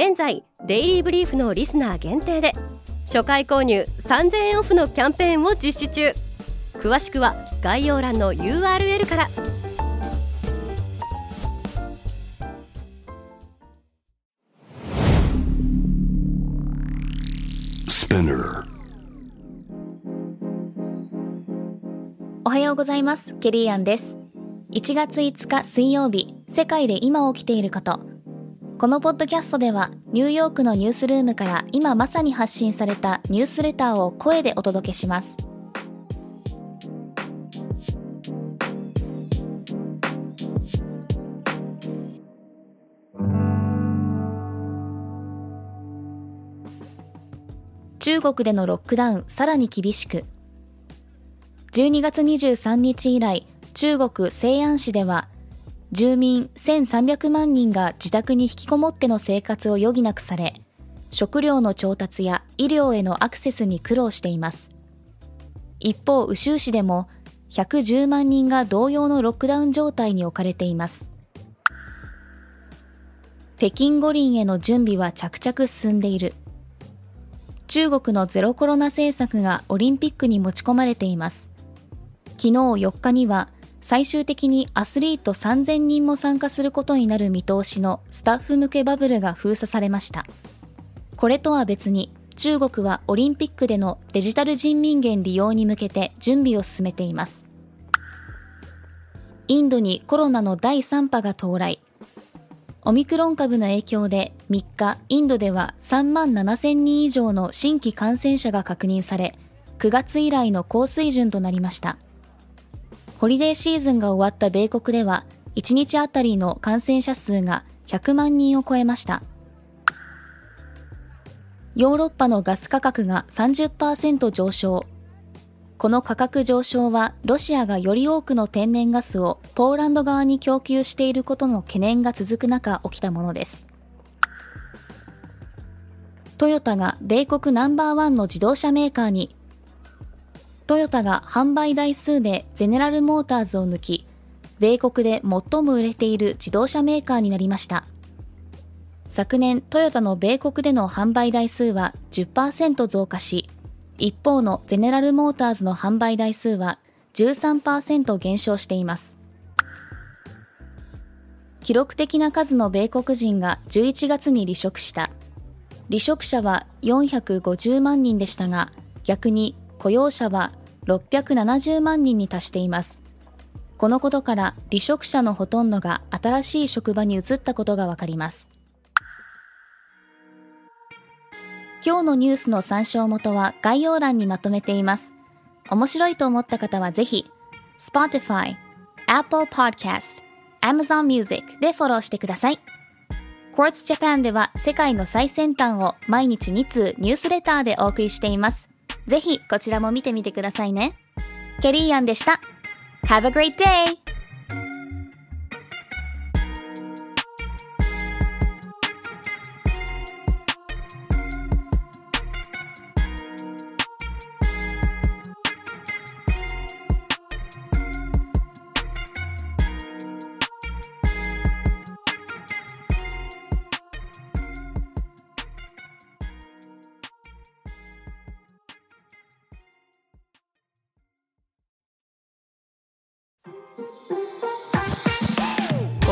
現在デイリーブリーフのリスナー限定で初回購入3000円オフのキャンペーンを実施中。詳しくは概要欄の URL から。おはようございます。ケリーアンです。1月5日水曜日世界で今起きていることこのポッドキャストではニューヨークのニュースルームから今まさに発信されたニュースレターを声でお届けします。中国でのロックダウンさらに厳しく。12月23日以来中国西安市では住民1300万人が自宅に引きこもっての生活を余儀なくされ、食料の調達や医療へのアクセスに苦労しています。一方、宇州市でも110万人が同様のロックダウン状態に置かれています。北京五輪への準備は着々進んでいる。中国のゼロコロナ政策がオリンピックに持ち込まれています。昨日4日には最終的にアスリート3000人も参加することになる見通しのスタッフ向けバブルが封鎖されました。これとは別に中国はオリンピックでのデジタル人民元利用に向けて準備を進めています。インドにコロナの第3波が到来。オミクロン株の影響で3日、インドでは3万7000人以上の新規感染者が確認され、9月以来の高水準となりました。ホリデーシーズンが終わった米国では、1日あたりの感染者数が100万人を超えました。ヨーロッパのガス価格が30%上昇。この価格上昇はロシアがより多くの天然ガスをポーランド側に供給していることの懸念が続く中起きたものです。トヨタが米国ナンバーワンの自動車メーカーにトヨタが販売台数でゼネラルモーターズを抜き、米国で最も売れている自動車メーカーになりました。昨年、トヨタの米国での販売台数は10%増加し、一方のゼネラルモーターズの販売台数は13%減少しています。記録的な数の米国人が11月に離職した。離職者は450万人でしたが、逆に雇用者は670万人に達しています。このことから離職者のほとんどが新しい職場に移ったことがわかります。今日のニュースの参照元は概要欄にまとめています。面白いと思った方はぜひ、Spotify、Apple Podcast、Amazon Music でフォローしてください。Quartz Japan では世界の最先端を毎日2通ニュースレターでお送りしています。ぜひこちらも見てみてくださいね。ケリーアンでした。Have a great day!